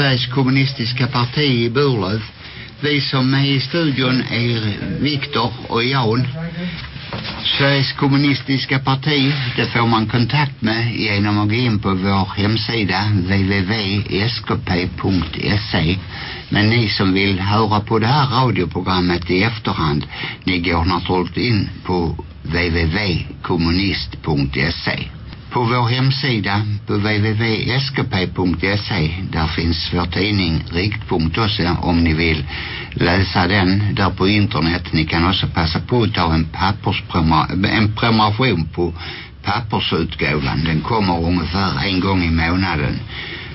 Sveriges kommunistiska parti i Burlöv. Vi som är i studion är Viktor och Jan. Sveriges kommunistiska parti, det får man kontakt med genom att gå in på vår hemsida www.skp.se. Men ni som vill höra på det här radioprogrammet i efterhand, ni går naturligtvis in på www.kommunist.se. På vår hemsida på www.skp.se där finns vår tidning Riktpunkt också om ni vill läsa den där på internet. Ni kan också passa på att ta en en prenumeration på pappersutgåvan. Den kommer ungefär en gång i månaden.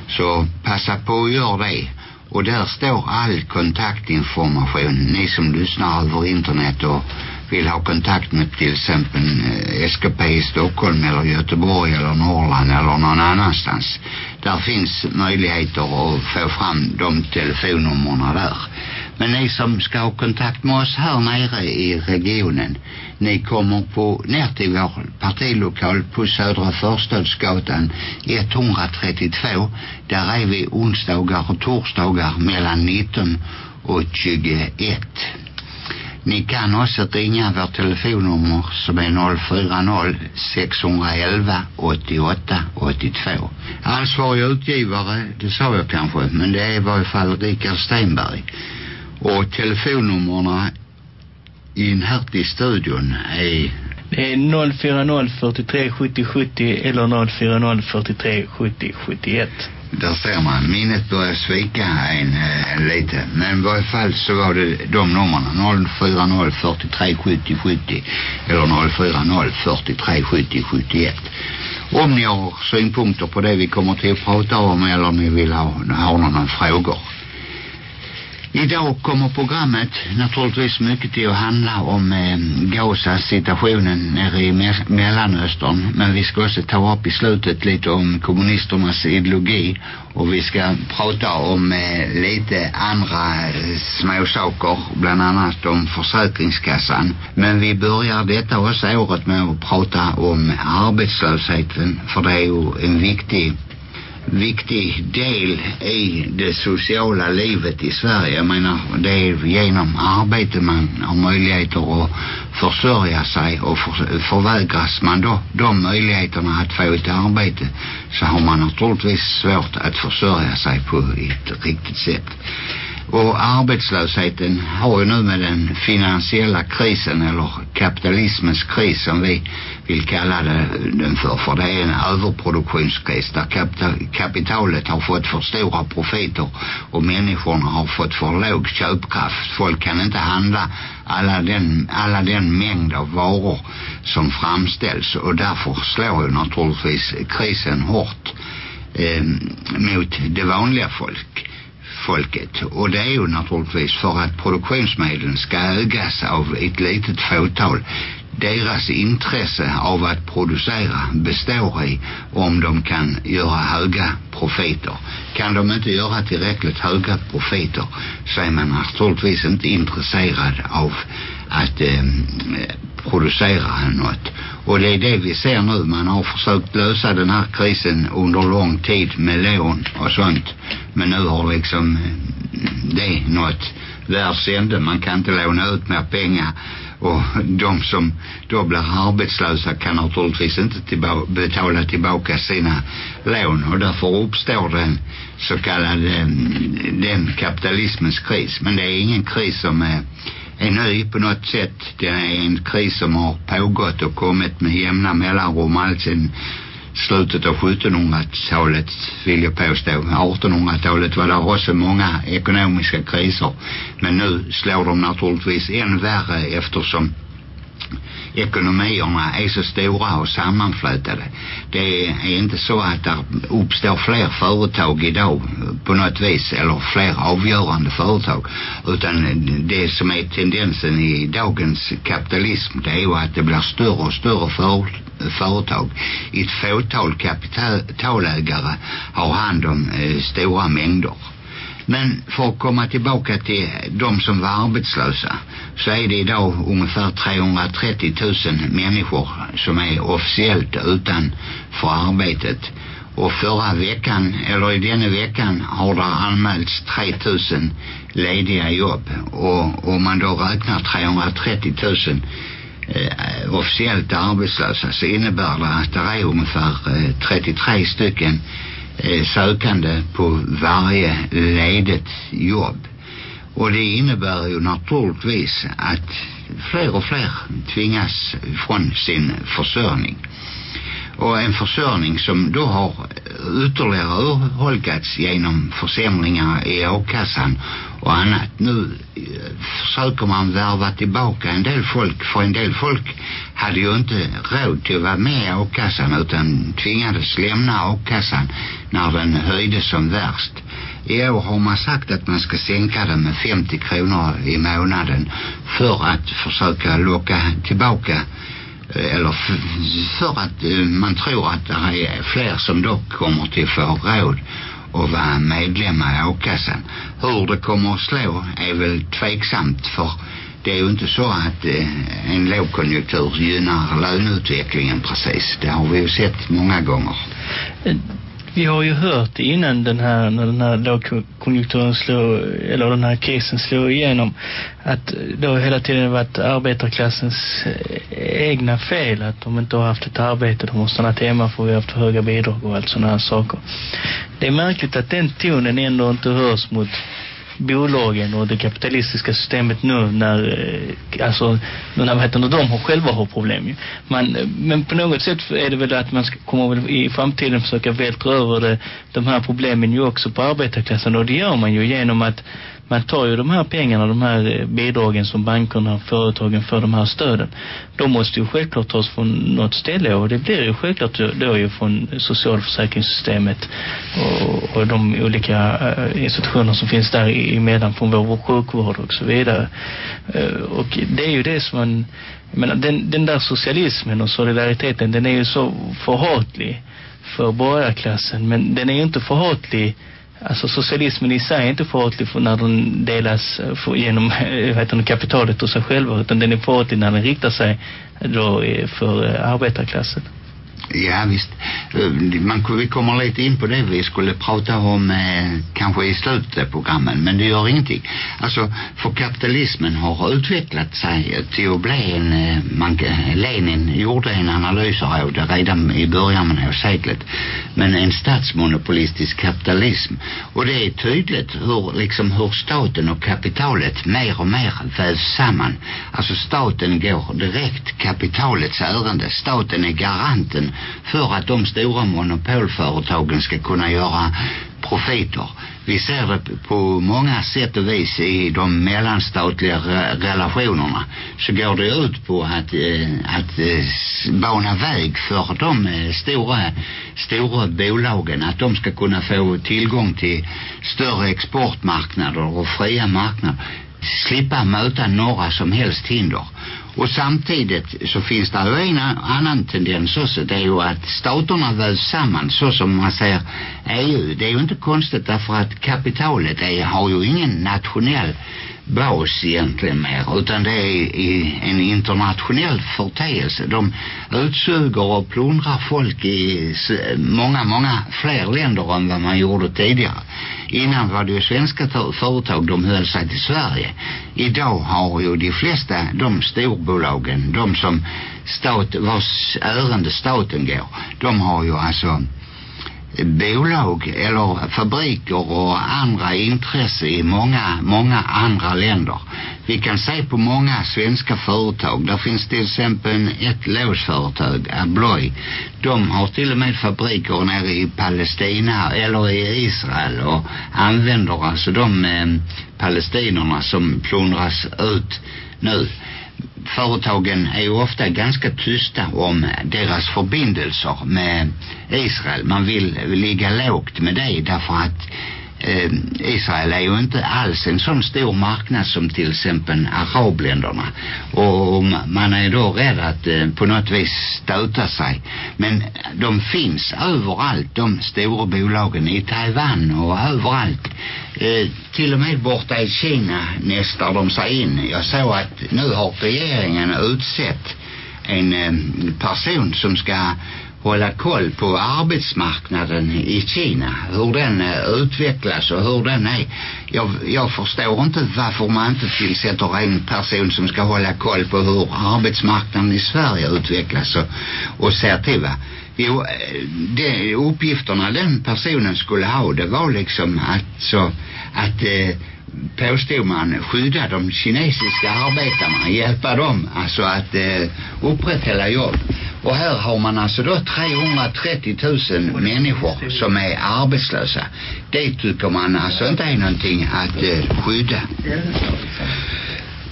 Så passa på att göra det. Och där står all kontaktinformation. Ni som lyssnar över internet och vill ha kontakt med till exempel eh, SKP i Stockholm eller Göteborg eller Norrland eller någon annanstans. Där finns möjligheter att få fram de telefonnummerna där. Men ni som ska ha kontakt med oss här nere i regionen, ni kommer på ner till vår partilokal på Södra Förstadsgatan 132. Där är vi onsdagar och torsdagar mellan 19 och 21. Ni kan också ringa vårt telefonnummer som är 040 611 88 82. Ansvarig utgivare, det sa jag kanske, men det är i varje fall Richard Stenberg. Och telefonnummerna in här till studion är det är 040 43 70 70 eller 040 43 70 71. Där ser man, minnet börjar svika en eh, lite. Men i varje fall så var det de numren 040 43 70 70 eller 040 43 70 71. Om ni har synpunkter på det vi kommer till att prata om eller om ni vill ha, ha några frågor. Idag kommer programmet naturligtvis mycket till att handla om eh, Gaza situationen nere i Me Mellanöstern. Men vi ska också ta upp i slutet lite om kommunisternas ideologi. Och vi ska prata om eh, lite andra eh. Bland annat om Försäkringskassan. Men vi börjar detta också året med att prata om arbetslösheten. För det är ju en viktig viktig del i det sociala livet i Sverige. Jag menar, det är genom arbete man har möjligheter att försörja sig och för, förvägras man då de möjligheterna att få ett arbete så har man naturligtvis svårt att försörja sig på ett riktigt sätt. Och arbetslösheten har ju nu med den finansiella krisen eller kapitalismens kris som vi vill kalla det, den för. För det är en överproduktionskris där kapital, kapitalet har fått för stora profiter och människorna har fått för låg köpkraft. Folk kan inte handla alla den, alla den mängd av varor som framställs och därför slår ju naturligtvis krisen hårt eh, mot det vanliga folk folket och det är ju naturligtvis för att produktionsmedlen ska ägas av ett litet fåtal deras intresse av att producera består i om de kan göra höga profiter. Kan de inte göra tillräckligt höga profiter så är man naturligtvis inte intresserad av att eh, producera något. Och det är det vi ser nu. Man har försökt lösa den här krisen under lång tid med lån och sånt. Men nu har liksom eh, det något världsände. Man kan inte låna ut mer pengar och de som då blir arbetslösa kan naturligtvis inte tillba betala tillbaka sina lån och därför uppstår den så kallade mm, den kapitalismens kris men det är ingen kris som är, är ny på något sätt det är en kris som har pågått och kommit med jämna mellanrum alltsedan slutet av 1700-talet vill jag påstå. 1800-talet var det också många ekonomiska kriser. Men nu slår de naturligtvis än värre eftersom ekonomierna är så stora och sammanflätade. Det är inte så att det uppstår fler företag idag på något vis eller fler avgörande företag utan det som är tendensen i dagens kapitalism det är ju att det blir större och större företag företag. Ett fåtal kapitalägare har hand om øh, eh, stora mängder. Men för att komma tillbaka till de som var arbetslösa så är det idag ungefär 330 000 människor som är officiellt utan för arbetet. och förra veckan, eller i denna veckan har det anmälts 3000 lediga jobb och om man då räknar 330 000 eh, officiellt arbetslösa så innebär det att det är ungefär eh, 33 stycken Eh, sökande på varje ledigt jobb. Och det innebär ju naturligtvis att fler och fler tvingas från sin försörjning. Och en försörjning som då har ytterligare urholkats genom försämringar i a-kassan och annat. Nu eh, försöker man värva tillbaka en del folk, för en del folk hade ju inte råd till att vara med i a-kassan utan tvingades lämna a-kassan när den höjdes som värst. I år har man sagt att man ska sänka den med 50 kronor i månaden för att försöka locka tillbaka eh, eller för att eh, man tror att det är fler som dock kommer till få råd och vara medlemmar i a-kassan. Hur det kommer att slå är väl tveksamt för det är ju inte så att eh, en lågkonjunktur gynnar löneutvecklingen precis. Det har vi ju sett många gånger. Eh, vi har ju hört innan den här, när den här lågkonjunkturen slår, eller den här krisen slår igenom, att det har hela tiden varit arbetarklassens eh, egna fel, att de inte har haft ett arbete, de har stannat hemma för vi har haft för höga bidrag och allt sådana här saker. Det är märkligt att den tonen ändå inte hörs mot bolagen och det kapitalistiska systemet nu när eh, alltså när vet inte, de har själva har problem ju. Man, eh, men på något sätt är det väl att man ska komma väl i framtiden försöka vältra över det, de här problemen ju också på arbetarklassen och det gör man ju genom att man tar ju de här pengarna, de här eh, bidragen som bankerna och företagen för de här stöden. De måste ju självklart tas från något ställe och det blir ju självklart då ju från socialförsäkringssystemet och, och de olika eh, institutioner som finns där emellan från vår sjukvård och så vidare. Eh, och det är ju det som man, menar, den, den där socialismen och solidariteten den är ju så förhatlig för borgarklassen men den är ju inte förhatlig Alltså socialismen i sig är inte farlig för när den delas eh, för, genom vet du, kapitalet och sig själva utan den är farlig när den riktar sig då eh, för eh, arbetarklassen. Ja visst. Eh, man, vi kommer lite in på det vi skulle prata om eh, kanske i slutet av programmen men det gör ingenting. Alltså för kapitalismen har utvecklat sig till att bli en eh, man, eh, Lenin gjorde en analys av det redan i början av seklet men en statsmonopolistisk kapitalism och det är tydligt hur liksom hur staten och kapitalet mer och mer vävs samman. Alltså staten går direkt kapitalets ärende. Staten är garanten för att de stora monopolföretagen ska kunna göra profiter. Vi ser det på många sätt och vis i de mellanstatliga relationerna. Så går det ut på att, eh, att eh, bana väg för de eh, stora, stora bolagen att de ska kunna få tillgång till större exportmarknader och fria marknader. Slippa möta några som helst hinder och samtidigt så finns det ju en annan tendens också. Det är ju att staterna vävs samman så som man säger EU. Det är ju inte konstigt därför att kapitalet är, har ju ingen nationell bas egentligen mer utan det är i en internationell förteelse. De utsuger och plundrar folk i många, många fler länder än vad man gjorde tidigare. Innan var det ju svenska företag de höll sig till Sverige. Idag har ju de flesta de storbolagen, de som stat, vars ärende staten går, de har ju alltså bolag eller fabriker och andra intressen i många, många andra länder. Vi kan se på många svenska företag. Där finns till exempel ett låsföretag, Abloy. De har till och med fabriker nere i Palestina eller i Israel och använder alltså de eh, palestinerna som plundras ut nu företagen är ju ofta ganska tysta om deras förbindelser med Israel. Man vill ligga lågt med det därför att eh, Israel är ju inte alls en sån stor marknad som till exempel arabländerna. Och, man är då rädd att eh, på något vis stöta sig. Men de finns överallt de stora bolagen i Taiwan och överallt. Eh, till och med borta i Kina nästar de sig in. Jag såg att nu har regeringen utsett en eh, person som ska hålla koll på arbetsmarknaden i Kina. Hur den eh, utvecklas och hur den är. Jag, jag förstår inte varför man inte tillsätter en person som ska hålla koll på hur arbetsmarknaden i Sverige utvecklas och, och ser till va. Jo, eh, de uppgifterna den personen skulle ha det var liksom att så att eh, påstod man skydda de kinesiska arbetarna, hjälpa dem alltså att eh, upprätthålla jobb. Och här har man alltså då 330 000 människor som är arbetslösa. Det tycker man alltså inte är någonting att eh, skydda.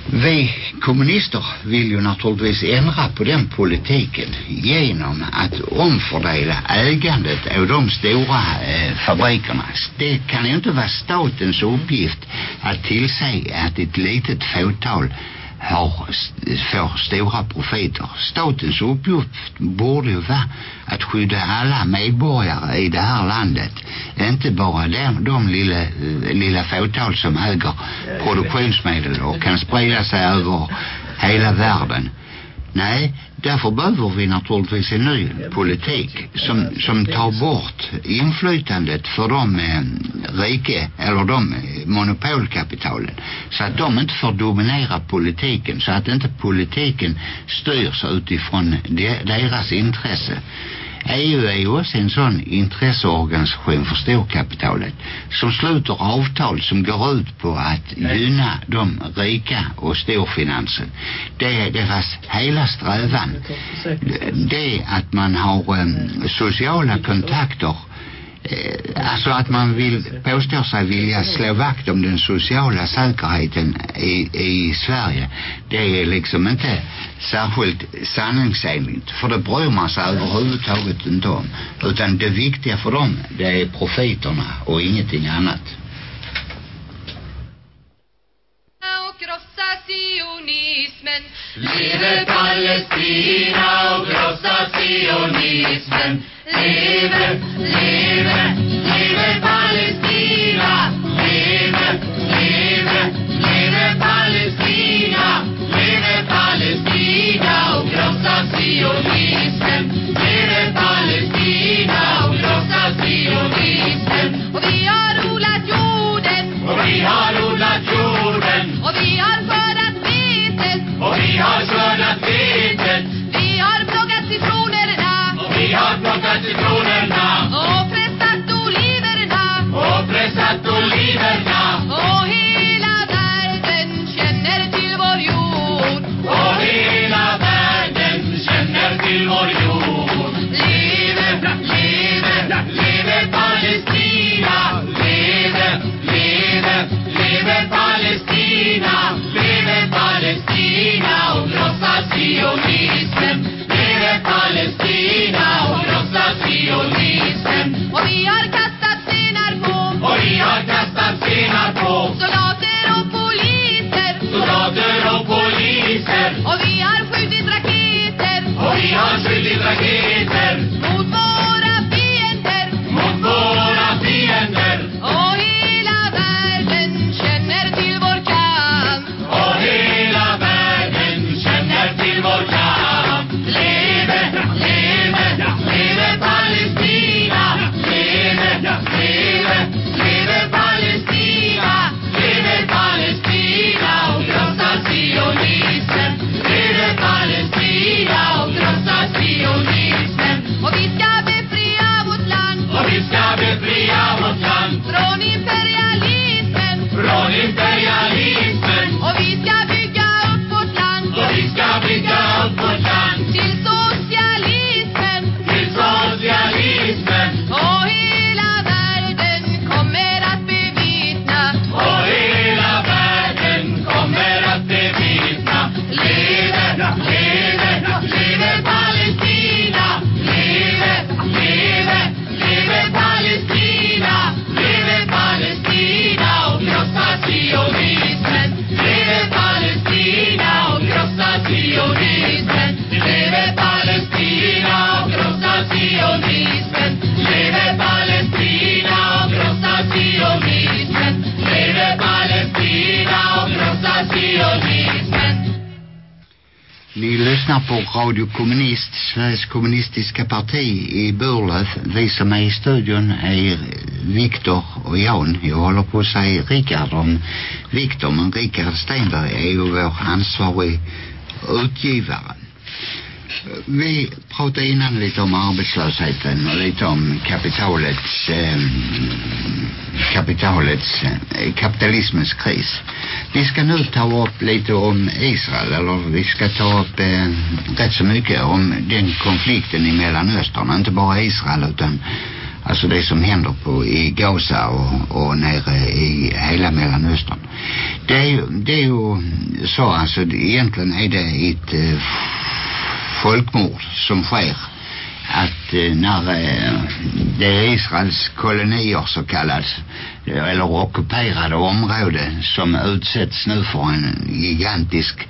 Vi kommunister vill ju naturligtvis ändra på den politiken genom att omfördela ägandet av de stora eh, fabrikerna. Det kan ju inte vara statens uppgift att tillse att ett litet fåtal har, får stora profiter. Statens uppgift borde ju vara att skydda alla medborgare i det här landet. Inte bara de, de lilla, lilla fåtal som äger produktionsmedel och kan sprida sig över hela världen. Nej, därför behöver vi naturligtvis en ny politik som, som tar bort inflytandet för de eh, rike eller de eh, monopolkapitalen så att de inte får dominera politiken så att inte politiken styrs utifrån de, deras intresse. EU är ju också en sån intresseorganisation för storkapitalet som sluter avtal som går ut på att gynna de rika och storfinansen. Det är deras hela strävan. Det är att man har um, ehm, sociala kontakter Eh, alltså att man vill påstå sig vilja slå vakt om den sociala säkerheten i, i Sverige det är liksom inte särskilt sanningsenligt. För det bryr man sig överhuvudtaget inte om. Utan det viktiga för dem det är profiterna och ingenting annat. Leve Palestina och krossa sionismen. Leve, leve, leve Palestina. Leve, leve, leve Palestina. Leve Palestina och krossa sionismen. Vi har skördat vetet Vi har plockat citronerna och vi har plockat citronerna och pressat oliverna. och pressat oliverna Och hela världen känner till vår jord. och hela världen känner till vår jord. Leve, leve, leve Palestina! Leve, leve, leve Palestina! Vi har kastat stenar på. Och vi har kastat stenar på. Soldater och poliser. soldater och poliser. Och vi har skjutit raketer. Och vi har skjutit raketer Radio Kommunist, Sveriges kommunistiska parti i Burlöf. Vi som är i studion är Viktor och Jan. Jag håller på att säga Rickard om Viktor, men Rickard Stenberg är ju vår ansvarig utgivare. Vi pratade innan lite om arbetslösheten och lite om kapitalets eh, kapitalets eh, kapitalismens kris. Vi ska nu ta upp lite om Israel eller vi ska ta upp eh, rätt så mycket om den konflikten i Mellanöstern. Inte bara Israel utan alltså det som händer på i Gaza och, och nere i hela Mellanöstern. Det är det är ju så alltså egentligen är det ett eh, folkmord som sker att eh, när eh, det är Israels kolonier så kallas eh, eller ockuperade områden som utsätts nu för en gigantisk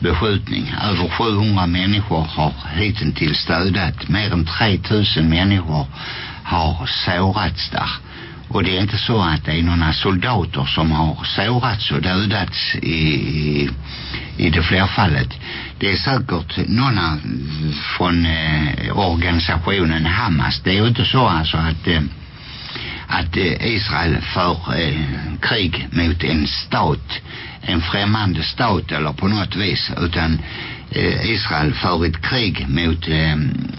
beskjutning. Över 700 människor har hittills dödat. Mer än 3000 människor har sårats där. Och det är inte så att det är några soldater som har sårats och dödats i, i, i det flerfallet. Det är säkert några från eh, organisationen Hamas. Det är ju inte så alltså att eh, att eh, Israel för eh, krig mot en stat, en främmande stat eller på något vis utan Eh, Israel för ett krig mot eh,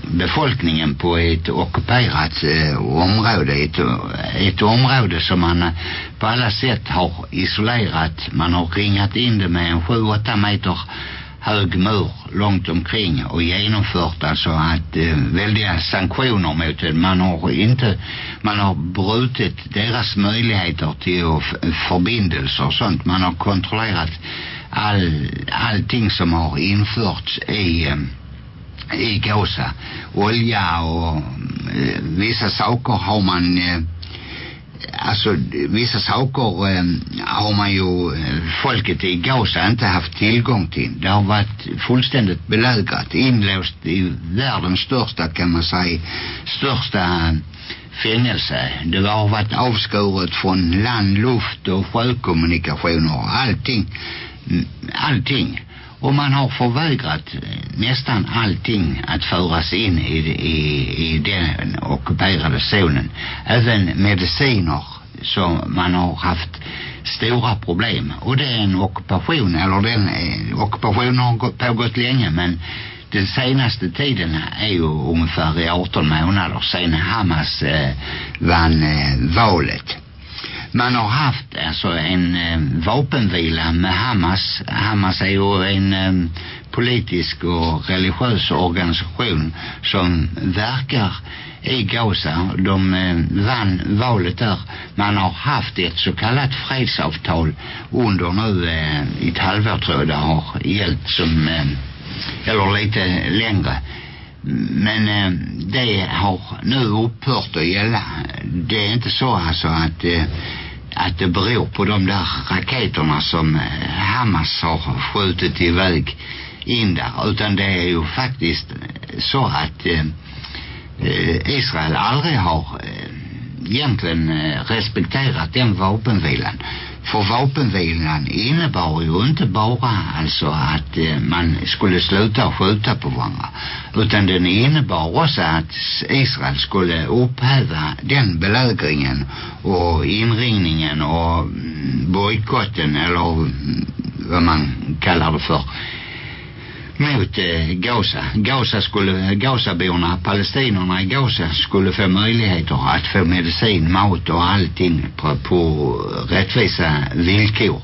befolkningen på ett ockuperat eh, område ett, ett område som man på alla sätt har isolerat man har ringat in det med en 7-8 meter hög mur långt omkring och genomfört alltså att eh, väldiga sanktioner mot det. Man har inte, man har brutit deras möjligheter till förbindelser och sånt. Man har kontrollerat all, allting som har införts i ehm, i Gaza. Olja och eh, vissa saker har man eh, alltså vissa saker eh, har man ju eh, folket i Gaza inte haft tillgång till. Det har varit fullständigt belägrat, inlåst i världens största kan man säga, största fängelse. Det har varit avskuret från land, luft och sjökommunikationer och allting. Allting. Och man har förvägrat eh, nästan allting att föras in i, i, i den ockuperade zonen. Även mediciner som man har haft stora problem. Och det är en ockupation, eller den eh, ockupationen har gått- pågått länge men den senaste tiden är ju ungefär i 18 månader sedan Hamas eh, vann eh, valet. Man har haft alltså en eh, vapenvila med Hamas. Hamas är ju en eh, politisk och religiös organisation som verkar i Gaza. De eh, vann valet där. Man har haft ett så kallat fredsavtal under nu eh, ett halvår tror jag det har gällt som eh, eller lite längre. Men eh, det har nu upphört att gälla. Det är inte så alltså att eh, att det beror på de där raketerna som eh, Hamas har skjutit iväg in där. Utan det är ju faktiskt eh, så att eh, eh, Israel aldrig har eh, egentligen eh, respekterat den vapenvilan för vapenvilan innebar ju inte bara alltså att eh, øh, man skulle sluta skjuta på varandra utan den innebar också att Israel skulle upphäva den belägringen och inringningen och mm, bojkotten eller mm, vad man kallar det för mot eh, Gaza. Gaza skulle, Gazaborna, palestinerna i Gaza skulle få möjligheter att få medicin, mat och allting på, på rättvisa villkor.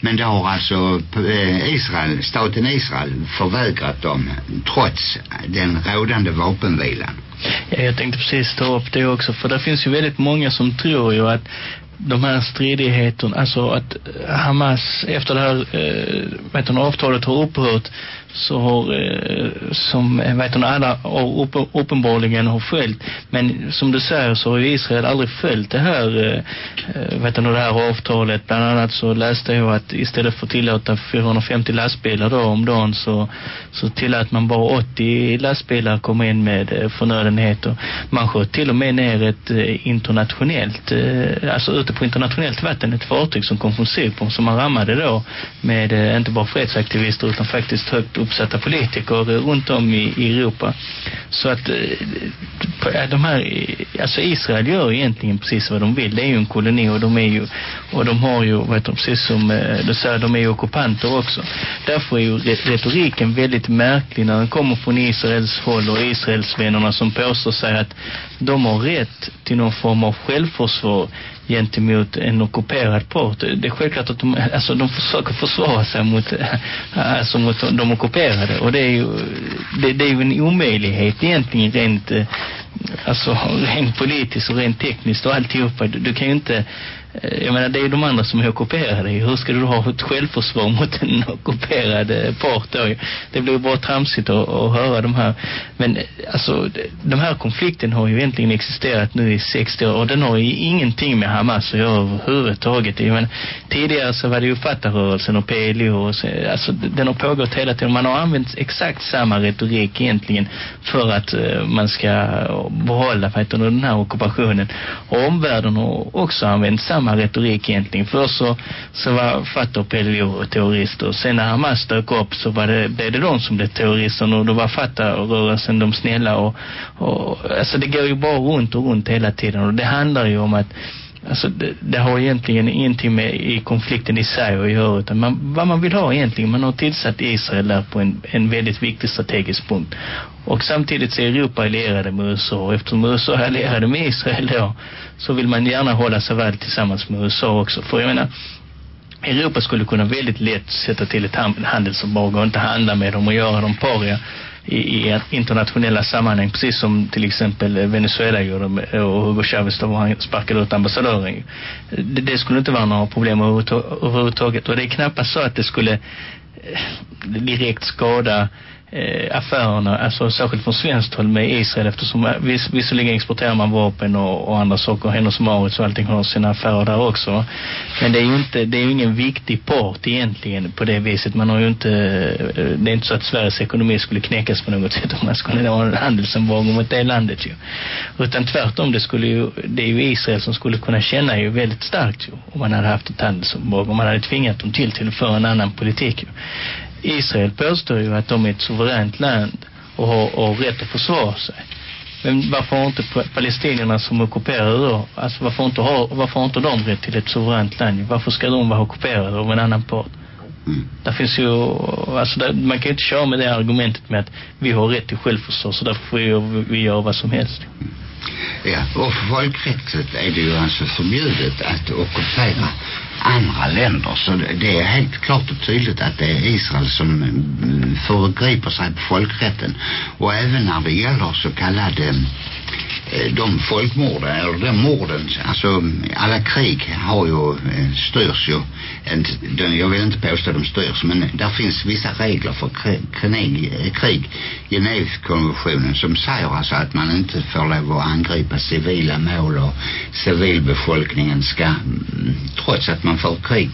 Men det har alltså eh, Israel, staten Israel förvägrat dem trots den rådande vapenvilan. Ja, jag tänkte precis ta upp det också. För det finns ju väldigt många som tror ju att de här stridigheterna, alltså att Hamas efter det här eh, vet du, avtalet har upphört så har eh, som eh, vet hon, alla har upp, uppenbarligen har följt. Men som du säger så har ju Israel aldrig följt det här eh, eh vet du, det här avtalet. Bland annat så läste jag att istället för att tillåta 450 lastbilar då om dagen så, så tillät man bara 80 lastbilar komma in med eh, förnödenheter man sköt till och med ner ett eh, internationellt eh, alltså ute på internationellt vatten ett fartyg som kom från Cypern som man rammade då med eh, inte bara fredsaktivister utan faktiskt högt uppsatta politiker runt om i, i Europa. Så att eh, eh, de här, eh, alltså Israel gör egentligen precis vad de vill. Det är ju en koloni och de är ju, och de har ju, vad heter de, precis som du säger, de är ju ockupanter också. Därför är ju retoriken väldigt märklig när den kommer från Israels håll och Israelsvännerna som påstår sig att de har rätt till någon form av självförsvar gentemot en ockuperad part. Det är självklart att de, alltså de försöker försvara sig mot, alltså mot de ockuperade och det är ju, det, det är ju en omöjlighet egentligen rent, eh, alltså rent politiskt och rent tekniskt och alltihopa. Du, du kan ju inte Eh, jag menar det är ju de andra som är ockuperade. Hur ska du ha ett självförsvar mot en ockuperad eh, part då? Det blir ju bara tramsigt att, att höra de här. Men eh, alltså de här konflikten har ju egentligen existerat nu i 60 år och den har ju ingenting med Hamas att göra överhuvudtaget. Jag menar, tidigare så var det ju Fatahörelsen och PLO och så, alltså den har pågått hela tiden. Man har använt exakt samma retorik egentligen för att uh, man ska behålla för den här ockupationen. Och omvärlden har också använt samma samma retorik egentligen. Först så, så var Fatah och PLO terrorister. Sen när Hamas dök upp så var det, blev det de som blev terrorister och då var Fatah-rörelsen de snälla och, och alltså det går ju bara runt och runt hela tiden och det handlar ju om att Alltså det, det har egentligen ingenting med i konflikten i sig att göra utan man, vad man vill ha egentligen. Man har tillsatt Israel där på en, en väldigt viktig strategisk punkt. Och samtidigt så är Europa allierade med USA och eftersom USA är allierade med Israel då så vill man gärna hålla sig väl tillsammans med USA också. För jag menar Europa skulle kunna väldigt lätt sätta till ett handelsembargo och inte handla med dem och göra dem paria i, i internationella sammanhang precis som till exempel Venezuela gjorde och Hugo Chavez då han sparkade ut ambassadören. Det, det skulle inte vara några problem överhuvudtaget. Och det är knappast så att det skulle eh, direkt skada eh, affärerna, alltså särskilt från svenskt håll med Israel eftersom eh, viss, visserligen exporterar man vapen och, och andra saker, Hennes Maurits och allting har sina affärer där också. Men det är ju inte, det är ju ingen viktig part egentligen på det viset. Man har ju inte, eh, det är inte så att Sveriges ekonomi skulle knäckas på något sätt om man skulle ha en handelsembargo mot det landet ju. Utan tvärtom, det skulle ju, det är ju Israel som skulle kunna känna ju väldigt starkt ju om man hade haft ett handelsembargo, om man hade tvingat dem till till för en annan politik ju. Israel påstår ju att de är ett suveränt land och har, och rätt att försvara sig. Men varför inte palestinierna som ockuperar då? Alltså varför inte, har, varför inte de rätt till ett suveränt land? Varför ska de vara ockuperade av en annan part? Mm. Där finns ju, alltså där, man kan ju inte köra med det argumentet med att vi har rätt till självförsvar så därför får vi, vi göra vad som helst. Ja, och folkrättsligt är det ju alltså förbjudet att ockupera andra länder. Så det är helt klart och tydligt att det är Israel som mm, föregriper förgriper sig på folkrätten. Och även när det gäller så kallade Eh, de folkmorden eller de morden alltså alla krig har ju eh, styrs ju. Jag vill inte påstå de styrs men där finns vissa regler för krig, eh, krig. Genèvekonventionen som säger alltså att man inte får lov att angripa civila mål och civilbefolkningen ska mm, trots att man får krig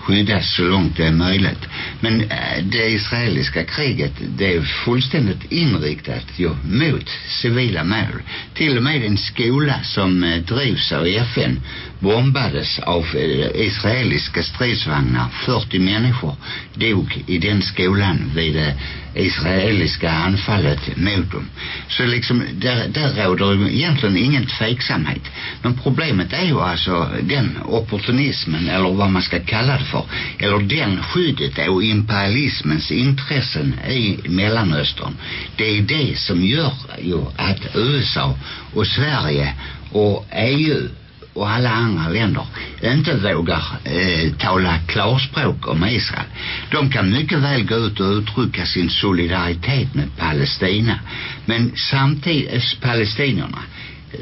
skyddas så långt det är möjligt. Men det israeliska kriget det är fullständigt inriktat ju mot civila mål. Till till och med en skola som eh, drivs av FN bombades av eh, israeliska stridsvagnar. 40 människor dog i den skolan vid det israeliska anfallet mot dem. Så liksom där, där råder egentligen ingen tveksamhet. Men problemet är ju alltså den opportunismen eller vad man ska kalla det för eller den skyddet och imperialismens intressen i Mellanöstern. Det är det som gör ju att USA och Sverige och EU och alla andra länder inte vågar eh, tala klarspråk om Israel. De kan mycket väl gå ut och uttrycka sin solidaritet med Palestina. Men samtidigt eh, palestinierna eh,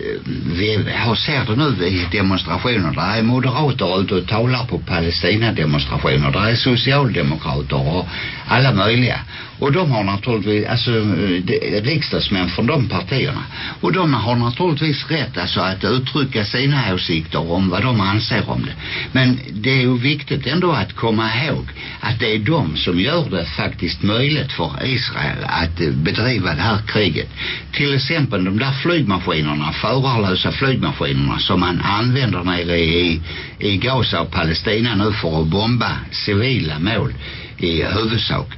vi har ser det nu i demonstrationer där är moderater ute och talar på Palestina demonstrationer där är socialdemokrater och alla möjliga och de har naturligtvis, alltså eh, riksdagsmän från de partierna. Och de har naturligtvis rätt alltså att uttrycka sina åsikter om vad de anser om det. Men det är ju viktigt ändå att komma ihåg att det är de som gör det faktiskt möjligt för Israel att eh, bedriva det här kriget. Till exempel de där flygmaskinerna, förarlösa flygmaskinerna som man använder nere i, i Gaza och Palestina nu för att bomba civila mål i huvudsak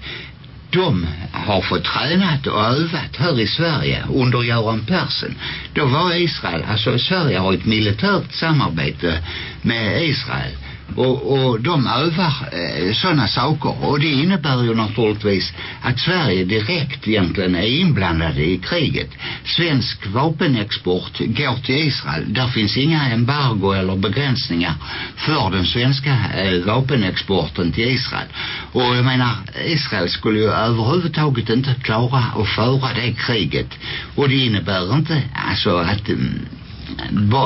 de har fått tränat och övat här i Sverige under Göran Persson. Då var Israel, alltså Sverige har ett militärt samarbete med Israel och, och de övar eh, sådana saker och det innebär ju naturligtvis att Sverige direkt egentligen är inblandade i kriget. Svensk vapenexport går till Israel. Där finns inga embargo eller begränsningar för den svenska eh, vapenexporten till Israel. Och jag menar, Israel skulle ju överhuvudtaget inte klara att föra det kriget. Och det innebär inte alltså att mm,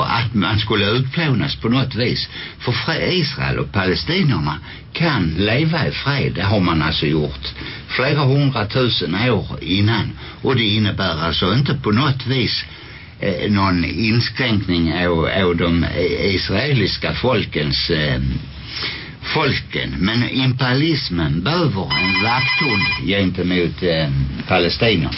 att man skulle utplånas på något vis. För Israel och palestinierna kan leva i fred. Det har man alltså gjort flera hundratusen år innan. Och det innebär alltså inte på något vis eh, någon inskränkning av, av de eh, israeliska folkens eh, folken. Men imperialismen behöver en vakthund gentemot eh, palestinierna.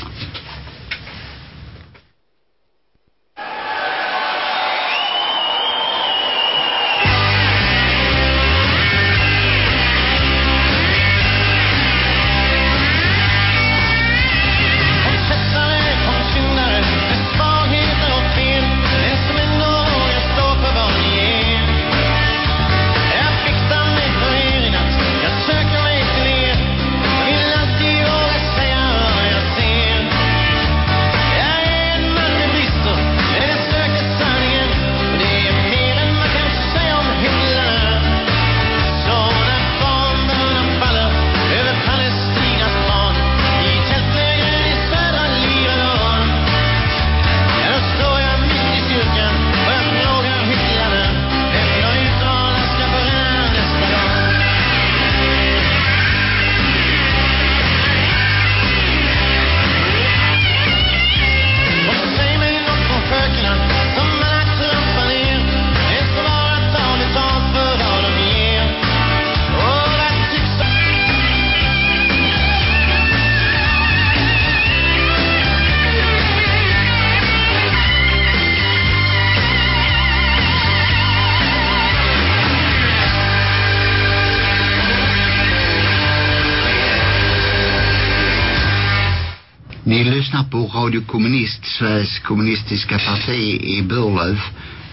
Kommunist, Sveriges kommunistiska parti i Burlöv.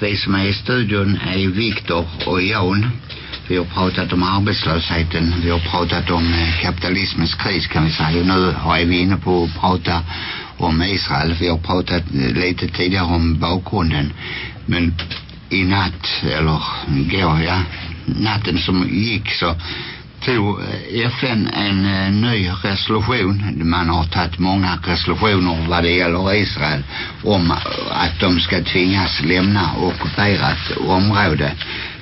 Vi som är i studion är Viktor och Jan. Vi har pratat om arbetslösheten. Vi har pratat om eh, kapitalismens kris kan vi säga. Nu är vi inne på att prata om Israel. Vi har pratat eh, lite tidigare om bakgrunden. Men i natt, eller igår, ja, natten som gick så tog eh, FN en eh, ny resolution. Man har tagit många resolutioner vad det gäller Israel om att de ska tvingas lämna ockuperat område.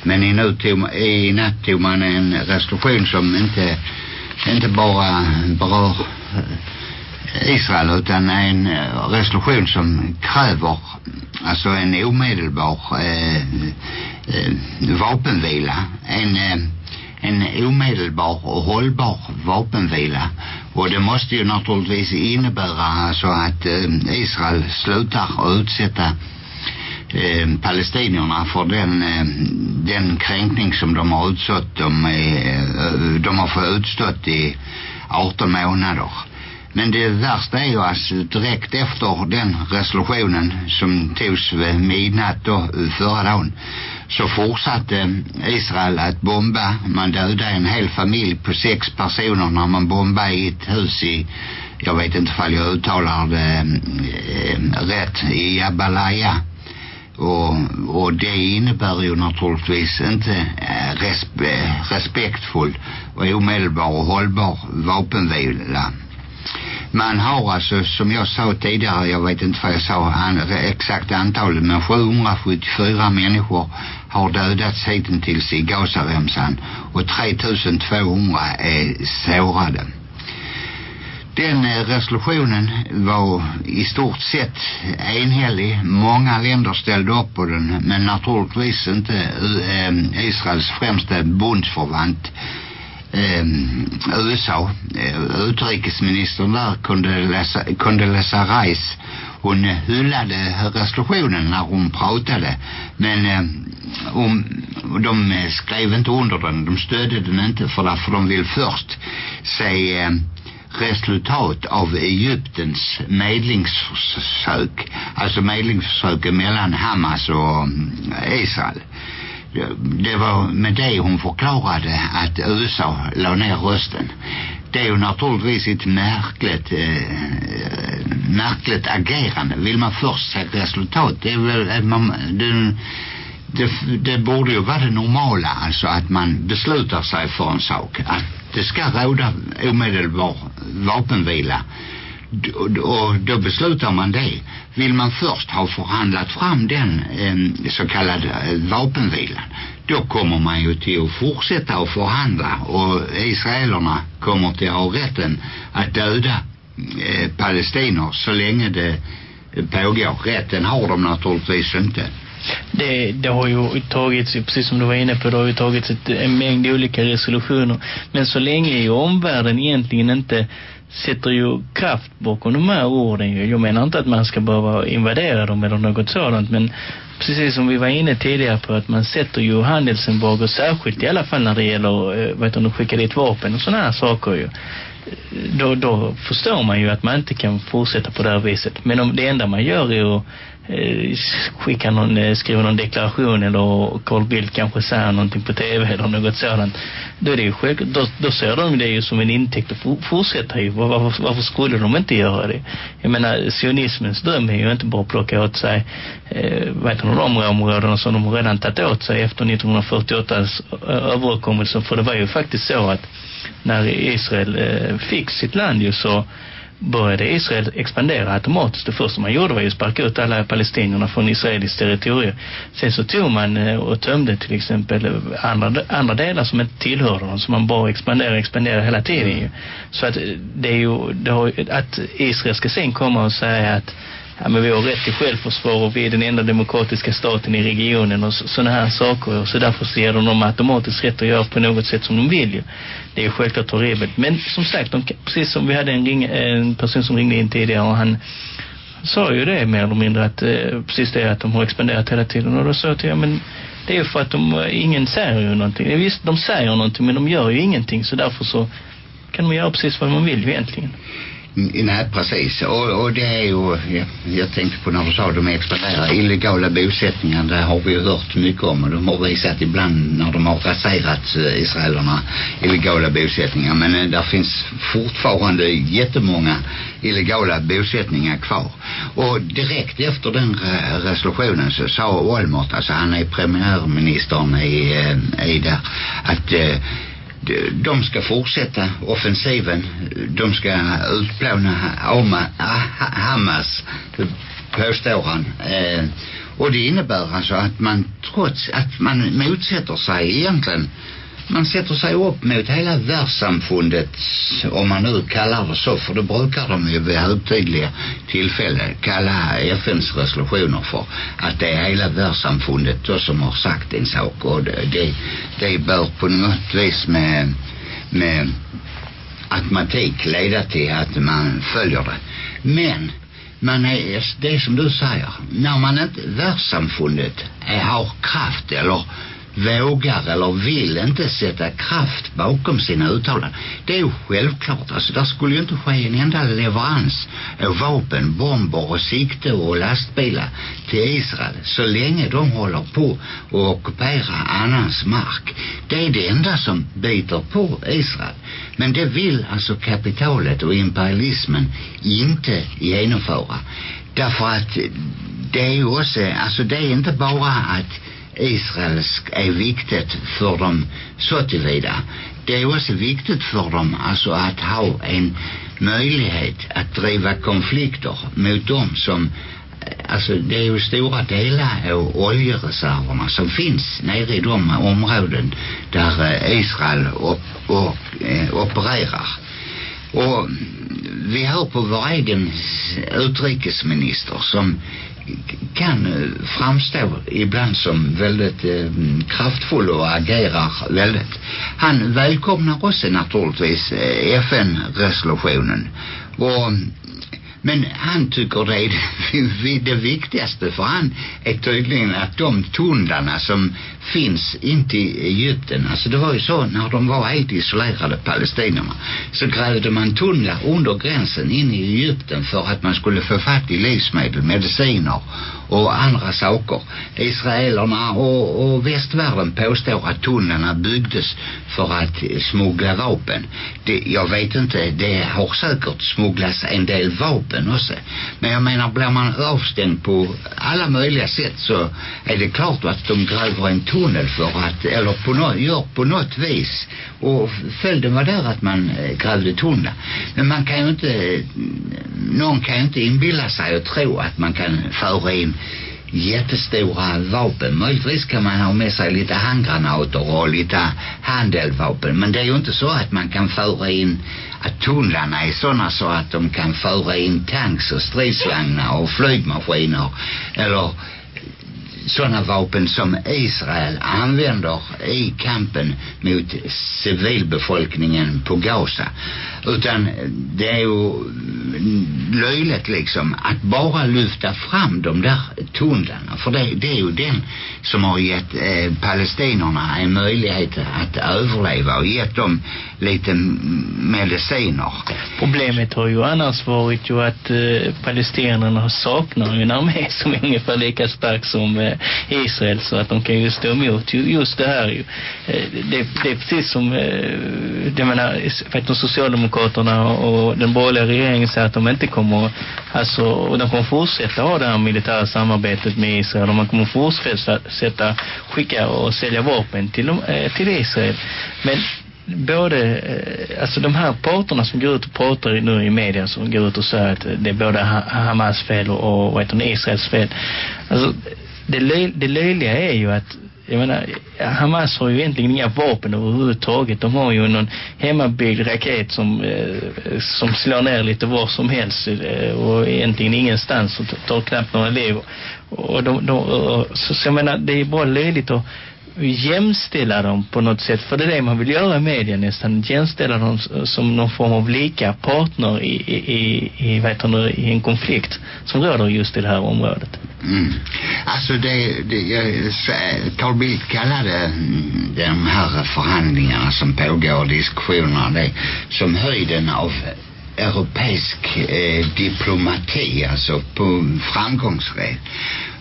Men i, nu tog, i natt tog man en resolution som inte, inte bara berör eh, Israel utan en resolution som kräver alltså en omedelbar eh, eh, vapenvila. En eh, en omedelbar och hållbar vapenvila. Och det måste ju naturligtvis innebära alltså att eh, Israel slutar att utsätta eh, palestinierna för den, eh, den kränkning som de har utsatt De, eh, de har fått utstått i 18 månader. Men det värsta är ju alltså direkt efter den resolutionen som togs vid midnatt då eh, förra dagen så fortsatte Israel att bomba. Man dödade en hel familj på sex personer när man bombade i ett hus i, jag vet inte ifall jag uttalar det äh, rätt, i Jabalaya. Och, och det innebär ju naturligtvis inte eh, respektfull och omedelbar och hållbar vapenvila. Man har alltså, eh, som jag sa tidigare, jag vet inte vad jag sa an, exakt antalet, men 774 människor har dödats hittills i Gazaremsan och 3200 är sårade. Den eh, resolutionen var i stort sett enhällig. Många länder ställde upp på den men naturligtvis inte eh, Israels främsta bundsförvant eh, USA. Eh, utrikesministern där kunde läsa, kunde läsa Rice. Hon hyllade resolutionen när hon pratade men eh, om, de skrev inte under den. De stödde den inte för därför de vill först se eh, resultat av Egyptens medlingsförsök. Alltså medlingsförsöken mellan Hamas och mm, Israel. Det var med det hon förklarade att USA la ner rösten. Det är ju naturligtvis ett märkligt, eh, märkligt agerande. Vill man först se resultat, det är väl att man, det, det, det borde ju vara det normala, alltså att man beslutar sig för en sak. Att det ska råda omedelbar vapenvila. Och då beslutar man det. Vill man först ha förhandlat fram den ehm, eh, så kallade vapenvilan då kommer man ju till att fortsätta att förhandla och israelerna kommer till att ha rätten att döda eh, palestiner så länge det pågår. Rätten har de naturligtvis inte. Det, det har ju tagits, precis som du var inne på, det har ju tagits ett, en mängd olika resolutioner. Men så länge ju omvärlden egentligen inte sätter ju kraft bakom de här orden. ju. Jag menar inte att man ska behöva invadera dem eller något sådant, men precis som vi var inne tidigare på att man sätter ju handelsembargo särskilt i alla fall när det gäller eh, vad heter det, att skicka dit vapen och sådana här saker ju. Då, då förstår man ju att man inte kan fortsätta på det här viset. Men om det enda man gör är att eh, skicka någon, eh, skriva någon deklaration eller Carl Bildt kanske säger någonting på tv eller något sådant. Då är det ju självklart, då, då ser de det ju som en intäkt att fortsätta ju. Varför, varför skulle de inte göra det? Jag menar, sionismens dröm är ju inte bara att plocka åt sig eh, vad heter de områdena som de redan tagit åt sig efter 1948 överenkommelse. För det var ju faktiskt så att när Israel eh, fick sitt land ju så började Israel expandera automatiskt. Det första man gjorde var ju att sparka ut alla palestinierna från israeliskt territorium. Sen så tog man eh, och tömde till exempel andra, andra delar som inte tillhörde dem. Så man bara expanderar och expanderar hela tiden ju. Så att eh, det är ju, det har, att Israel ska sen komma och säga att ja, men vi har rätt till självförsvar och vi är den enda demokratiska staten i regionen och sådana här saker och så därför så ger de dem automatiskt rätt att göra på något sätt som de vill ju. Det är ju självklart horribelt. Men som sagt, de, precis som vi hade en, ring, en person som ringde in tidigare och han sa ju det mer eller mindre att eh, precis det att de har expanderat hela tiden och då sa jag till ja, men det är ju för att de, eh, ingen säger ju någonting. Visst, de säger någonting men de gör ju ingenting så därför så kan de göra precis vad man vill ju egentligen. Mm, nej, precis. Och, och det är ju, jag, jag tänkte på när du sa de expanderar, illegala bosättningar, det har vi ju hört mycket om och de har visat ibland när de har raserat eh, israelerna illegala bosättningar. Men eh, där finns fortfarande jättemånga illegala bosättningar kvar. Och direkt efter den re resolutionen så sa Walmart, alltså han är premiärministern i, eh, i där, att eh, Eh, de- ska fortsätta offensiven. De ska utplåna Hamas, påstår han. Eh, och det innebär alltså att man trots att man motsätter sig egentligen man sätter sig upp mot hela världssamfundet om man nu kallar det så för det brukar de ju vid högtidliga tillfällen kalla FNs resolutioner för att det är hela världssamfundet då som har sagt en sak och det, det, det bör på något vis med, med automatik leda till att man följer det. Men man är, det är som du säger när man inte världssamfundet är, har kraft eller vågar eller vill inte sätta kraft bakom sina uttalanden. Det är ju självklart. Alltså där skulle ju inte ske en enda leverans av vapen, bomber och sikte och lastbilar till Israel så länge de håller på att ockupera annans mark. Det är det enda som biter på Israel. Men det vill alltså kapitalet och imperialismen inte genomföra. Därför att det är ju också, alltså det är inte bara att Israelsk är viktigt för dem så tillvida. Det är också viktigt för dem alltså att ha en möjlighet att driva konflikter mot dem som alltså det är ju stora delar av oljereserverna som finns nere i de områden där eh, Israel op, och, eh, opererar. Och vi har på vår egen utrikesminister som kan framstå ibland som väldigt eh, kraftfull och agerar väldigt. Han välkomnar också naturligtvis eh, FN-resolutionen och men han tycker det är det, det viktigaste för han är tydligen att de tunnlarna som finns inte i Egypten, alltså det var ju så när de var helt isolerade palestinierna så grävde man tunnlar under gränsen in i Egypten för att man skulle få fatt i livsmedel, mediciner och andra saker. Israelerna och, och västvärlden påstår att tunnlarna byggdes för att smuggla vapen. Det, jag vet inte, det har säkert smugglats en del vapen också. Men jag menar, blir man avstängd på alla möjliga sätt så är det klart att de gräver en tunnel för att, eller på no, gör på något vis. Och följden var där att man eh, grävde tunnlar. Men man kan ju inte, eh, någon kan ju inte inbilla sig och tro att man kan föra in jättestora vapen. Möjligtvis kan man ha med sig lite handgranater och lite handeldvapen. Men det är ju inte så att man kan föra in att tunnlarna är sådana så att de kan föra in tanks och stridsvagnar och flygmaskiner eller sådana vapen som Israel använder i kampen mot civilbefolkningen på Gaza. Utan det är ju löjligt liksom att bara lyfta fram de där tunnlarna. För det, det är ju den som har gett eh, palestinerna en möjlighet att överleva och gett dem lite mediciner. Problemet har ju annars varit ju att eh, palestinierna saknar ju en armé som är ungefär lika stark som eh, Israel så att de kan ju stå emot ju, just det här ju. Eh, det, det är precis som eh, det menar, för att de socialdemokraterna och den borgerliga regeringen säger att de inte kommer alltså, och de kommer fortsätta ha det här militära samarbetet med Israel och man kommer fortsätta skicka och sälja vapen till, eh, till Israel. Men både, eh, alltså de här parterna som går ut och pratar nu i media som går ut och säger att det är både Hamas fel och, och vad heter det, Israels fel. Alltså det, löj, det löjliga är ju att jag menar, Hamas har ju egentligen inga vapen överhuvudtaget. De har ju någon hemmabyggd raket som, eh, som slår ner lite var som helst eh, och egentligen ingenstans och tar knappt några liv. Och de, de, och, så, så jag menar, det är bara löjligt att jämställa dem på något sätt. För det är det man vill göra i media nästan. Jämställa dem som någon form av lika partner i, i, i, i, vet du, i en konflikt som råder just i det här området. Mm. Alltså det, det jag, Carl Bildt kallade mm, de här förhandlingarna som pågår diskussionerna det som höjden av europeisk eh, diplomati alltså på framgångsrätt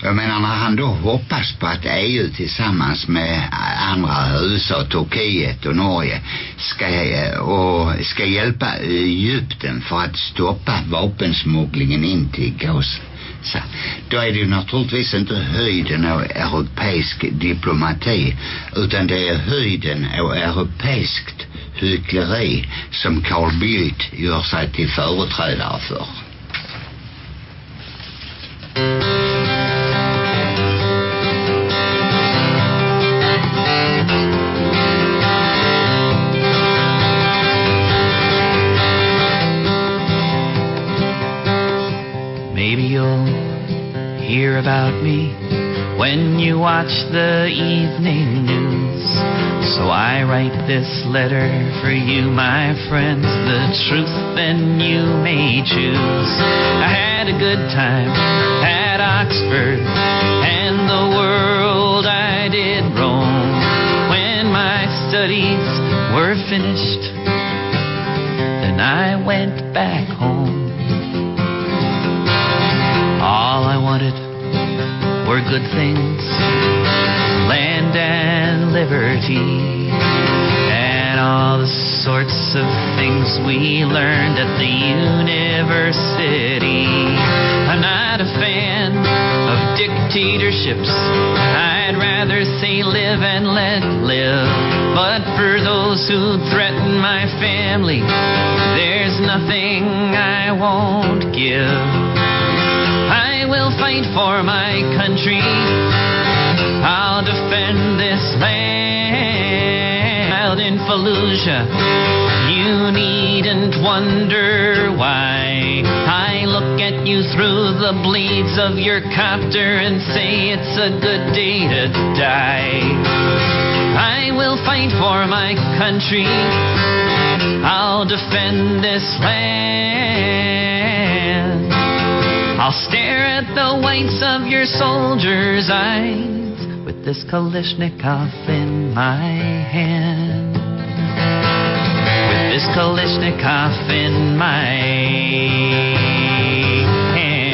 jag menar när han då hoppas på att EU tillsammans med andra USA, Turkiet och Norge ska, eh, och ska hjälpa Egypten för att stoppa vapensmugglingen in till Gaza så, då är det ju naturligtvis inte höjden av europeisk diplomati utan det är höjden av europeiskt hyckleri som Carl Bildt gör sig till företrädare för. Hear about me when you watch the evening news. So I write this letter for you, my friends. The truth, then you may choose. I had a good time at Oxford and the world I did roam. When my studies were finished, then I went back home. All I wanted were good things land and liberty, and all the sorts of things we learned at the university. I'm not a fan of dictatorships. I'd rather say live and let live. But for those who threaten my family, there's nothing I won't give. I will fight for my country. I'll defend this land. In Fallujah, You needn't wonder why I look at you through the blades of your copter and say it's a good day to die. I will fight for my country. I'll defend this land. I'll stare at the whites of your soldiers' eyes with this Kalishnikov in my hand. With this Kalishnikov in my hand.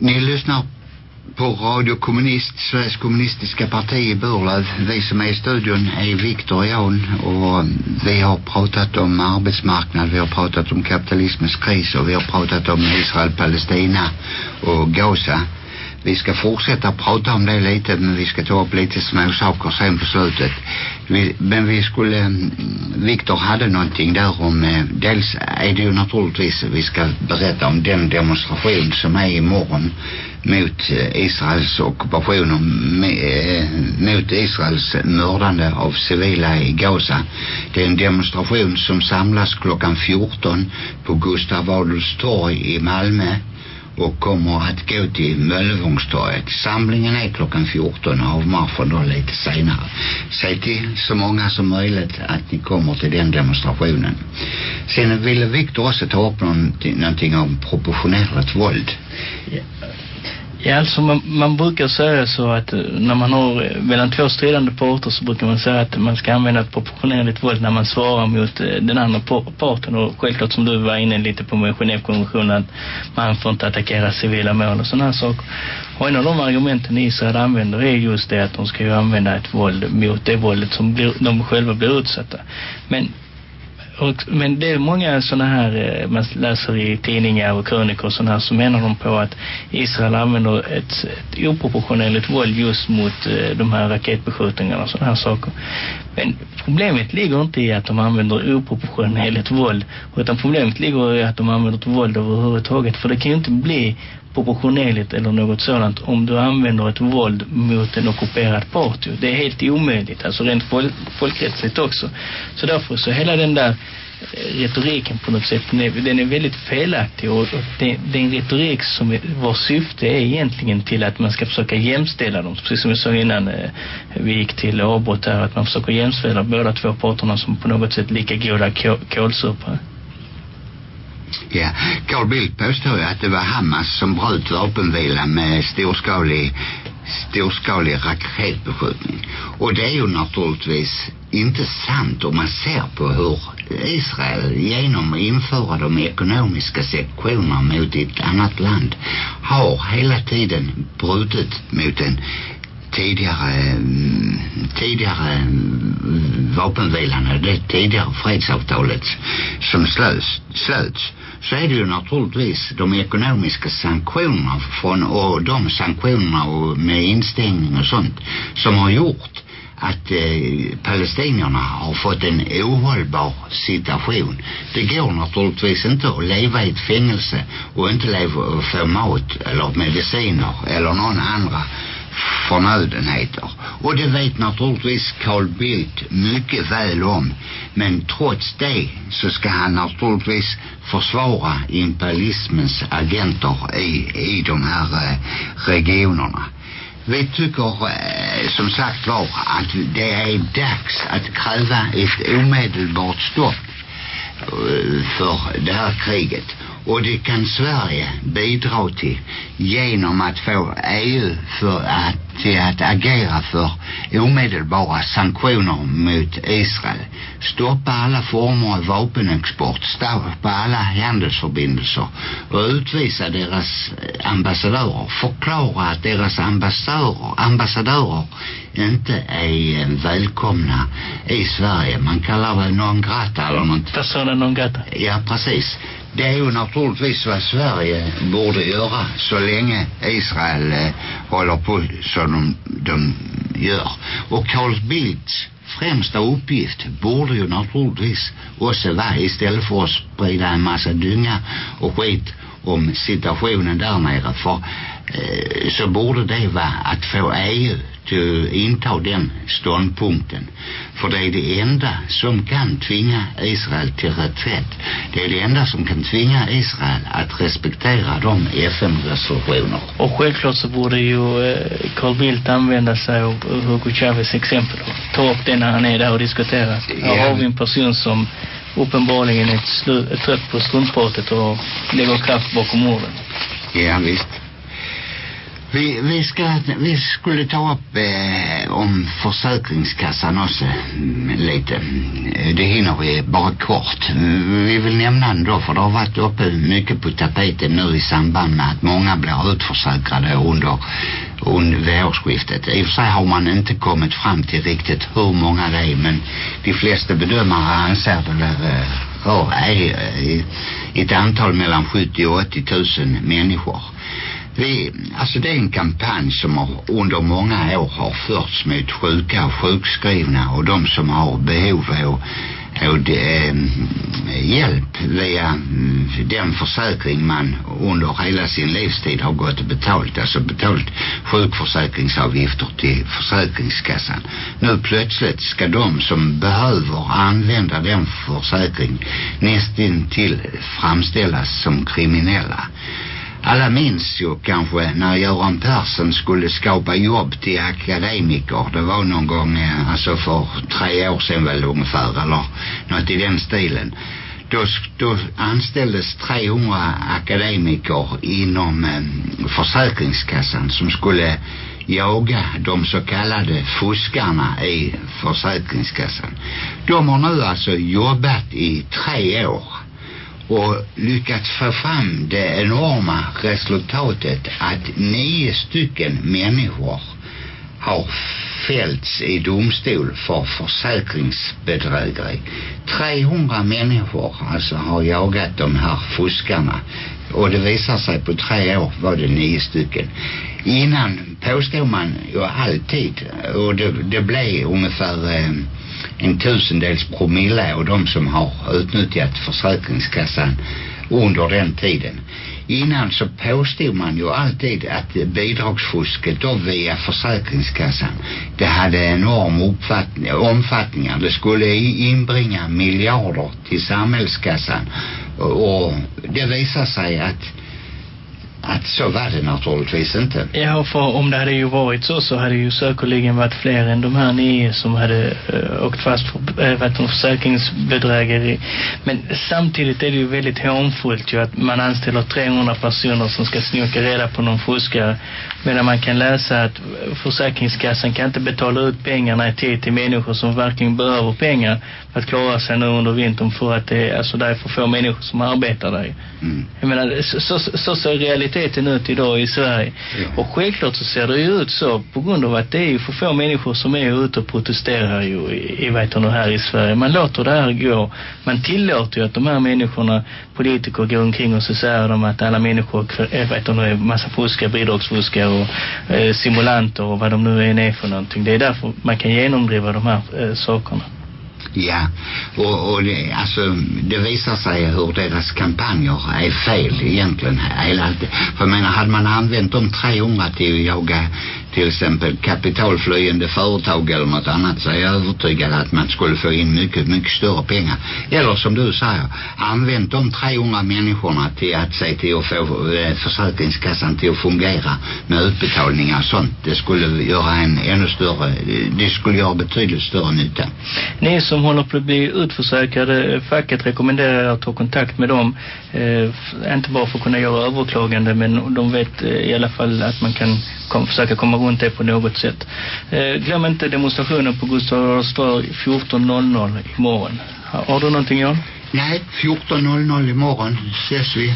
Ni lyssnar på Radio Kommunist, Sveriges kommunistiska parti i Burlöv. Vi som är i studion är Viktor och Jan och um, vi har pratat om arbetsmarknad, vi har pratat om kapitalismens kris och vi har pratat om Israel, Palestina och Gaza. Vi ska fortsätta prata om det lite men vi ska ta upp lite småsaker sen på slutet. Vi, men vi skulle, um, Viktor hade någonting där om, eh, dels är det ju naturligtvis, vi ska berätta om den demonstration som är imorgon mot eh, Israels ockupation och med, eh, mot Israels mördande av civila i Gaza. Det är en demonstration som samlas klockan 14 på Gustav Adolfs torg i Malmö och kommer att gå till Möllevångstorget. Samlingen är klockan 14 och avmarschen då lite senare. Säg till så många som möjligt att ni kommer till den demonstrationen. Sen ville Viktor också ta upp någonting, någonting om proportionerligt våld. Ja, alltså man, man brukar säga så att eh, när man har eh, mellan två stridande parter så brukar man säga att man ska använda ett proportionerligt våld när man svarar mot eh, den andra parten och självklart som du var inne lite på med Genèvekonventionen att man får inte attackera civila mål och sådana här saker. Och en av de argumenten Israel använder är just det att de ska ju använda ett våld mot det våldet som blir, de själva blir utsatta. Men och, men det är många sådana här, eh, man läser i tidningar och krönikor och sådana här, så menar de på att Israel använder ett, ett oproportionerligt våld just mot eh, de här raketbeskjutningarna och sådana här saker. Men problemet ligger inte i att de använder oproportionerligt våld, utan problemet ligger i att de använder ett våld överhuvudtaget. För det kan ju inte bli proportionerligt eller något sådant om du använder ett våld mot en ockuperad part. Det är helt omöjligt, alltså rent fol folkrättsligt också. Så därför så hela den där eh, retoriken på något sätt, den är, den är väldigt felaktig och, och det, det är en retorik som är, vars syfte är egentligen till att man ska försöka jämställa dem, precis som jag sa innan eh, vi gick till avbrott här, att man försöker jämställa båda två parterna som på något sätt lika goda kol- Ja, Carl Bildt påstår ju att det var Hamas som bröt vapenvilan med storskalig storskalig raketbeskjutning. Och det är ju naturligtvis inte sant om man ser på hur Israel genom att införa de ekonomiska sektionerna mot ett annat land har hela tiden brutit mot en tidigare øh, tidigare mm, øh, vapenvilan det tidigare fredsavtalet som slöts, slöts så är det ju naturligtvis de ekonomiska sanktionerna från, och de sanktionerna och med instängning och sånt som har gjort att eh, øh, palestinierna har fått en ohållbar situation. Det går naturligtvis inte att leva i ett fängelse och inte leva och få mat eller mediciner eller någon andra förnödenheter. Och det vet naturligtvis Carl Bildt mycket väl om. Men trots det så ska han naturligtvis försvara imperialismens agenter i, i de här eh, regionerna. Vi tycker eh, som sagt var att det är dags att kräva ett omedelbart stopp eh, för det här kriget. Och det kan Sverige bidra till genom att få EU för att, till att agera för omedelbara sanktioner mot Israel. Stoppa alla former av vapenexport, stoppa alla handelsförbindelser och utvisa deras ambassadörer. Förklara att deras ambassadörer, ambassadörer inte är eh, välkomna i Sverige. Man kallar det non grata eller något Persona non grata. Ja, precis. Det är ju naturligtvis vad Sverige borde göra så länge Israel eh, håller på som de, de gör. Och Carl Bildts främsta uppgift borde ju naturligtvis också vara istället för att sprida en massa dynga och skit om situationen där nere för eh, så borde det vara att få EU att inta den ståndpunkten. För det är det enda som kan tvinga Israel till reträtt. Det är det enda som kan tvinga Israel att respektera de FN-resolutioner. Och självklart så borde ju eh, Carl Bildt använda sig av Hugo Chavez exempel ta upp det när han är där och diskuterar. Här Ja. har vi en person som uppenbarligen är trött på struntpratet och lägger kraft bakom orden. Ja, visst. Vi, vi, ska, vi skulle ta upp eh, om Försäkringskassan också mm, lite. Det hinner vi bara kort. Vi vill nämna den då för det har varit uppe mycket på tapeten nu i samband med att många blir utförsäkrade under, under vid årsskiftet. I och för sig har man inte kommit fram till riktigt hur många det är men de flesta bedömare anser det väl eh, rör är eh, ett antal mellan 70 och 80 000 människor. Vi, alltså det är en kampanj som har, under många år har förts mot sjuka och sjukskrivna och de som har behov av, av de, eh, hjälp via mm, den försäkring man under hela sin livstid har gått och betalt, alltså betalt sjukförsäkringsavgifter till Försäkringskassan. Nu plötsligt ska de som behöver använda den försäkring nästan till framställas som kriminella. Alla minns ju kanske när Göran Persson skulle skapa jobb till akademiker. Det var någon gång, eh, alltså för tre år sedan väl ungefär, eller något i den stilen. Då, då anställdes 300 akademiker inom eh, Försäkringskassan som skulle jaga de så kallade fuskarna i Försäkringskassan. De har nu alltså jobbat i tre år och lyckats få fram det enorma resultatet att nio stycken människor har fällts i domstol för försäkringsbedrägeri. 300 människor alltså har jagat de här fuskarna och det visar sig på tre år var det nio stycken. Innan påstod man ju alltid och det, det blev ungefär eh, en tusendels promille och de som har utnyttjat Försäkringskassan under den tiden. Innan så påstod man ju alltid att bidragsfusket då via Försäkringskassan det hade enorm uppfattning, omfattningar. Det skulle inbringa miljarder till samhällskassan och, och det visar sig att att så var det naturligtvis inte. Ja, för om det hade ju varit så så hade ju säkerligen varit fler än de här nio som hade uh, åkt fast för äh, varit försäkringsbedrägeri. Men samtidigt är det ju väldigt hånfullt ju att man anställer 300 personer som ska snoka reda på någon fuskare. Medan man kan läsa att Försäkringskassan kan inte betala ut pengarna i tid till människor som verkligen behöver pengar för att klara sig nu under vintern för att det är, alltså det är för få människor som arbetar där. Mm. Jag menar, så, så, så ser realiteten ut idag i Sverige. Ja. Och självklart så ser det ju ut så på grund av att det är ju för få människor som är ute och protesterar ju i, i vet du, här i Sverige. Man låter det här gå. Man tillåter ju att de här människorna, politiker går omkring och så säger de att alla människor är, vet du, är massa fuskare, bidragsfuskare och eh, simulanter och vad de nu än är för någonting. Det är därför man kan genomdriva de här eh, sakerna. Ja, och, och det, alltså, det visar sig hur deras kampanjer är fel egentligen. Hela, för jag menar, hade man använt de 300 till att jaga till exempel kapitalflyende företag eller något annat så är jag övertygad att man skulle få in mycket, mycket större pengar. Eller som du säger, använd de 300 människorna till att se till att få eh, Försäkringskassan till att fungera med utbetalningar och sånt. Det skulle göra en ännu större, det skulle göra betydligt större nytta. Ni som håller på att bli utförsäkrade, eh, facket rekommenderar att ta kontakt med dem. Eh, inte bara för att kunna göra överklagande men de vet eh, i alla fall att man kan kom, försöka komma runt det på något sätt. Eh, glöm inte demonstrationen på Gustav Adolfs torg 14.00 imorgon. Har, har du någonting Jan? Nej, 14.00 imorgon ses vi.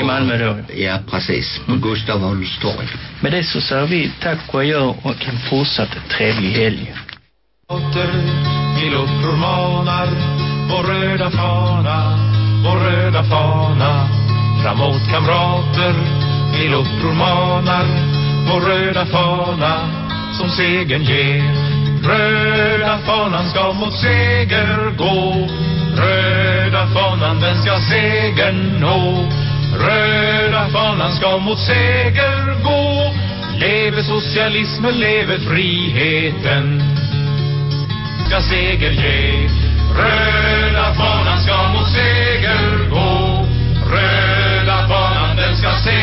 I Malmö då? Ja, precis. På Gustav Adolfs torg. Med det så säger vi tack och adjö och en fortsatt trevlig helg. Till uppror manar vår röda fana, vår röda fana. Framåt kamrater, till uppror manar vår röda fana som segern ger. Röda fanan ska mot seger gå. Röda fanan den ska segern nå. Röda fanan ska mot seger gå. Leve socialismen, leve friheten. Ska seger ge. Röda fanan ska mot seger gå. Röda fanan den ska seger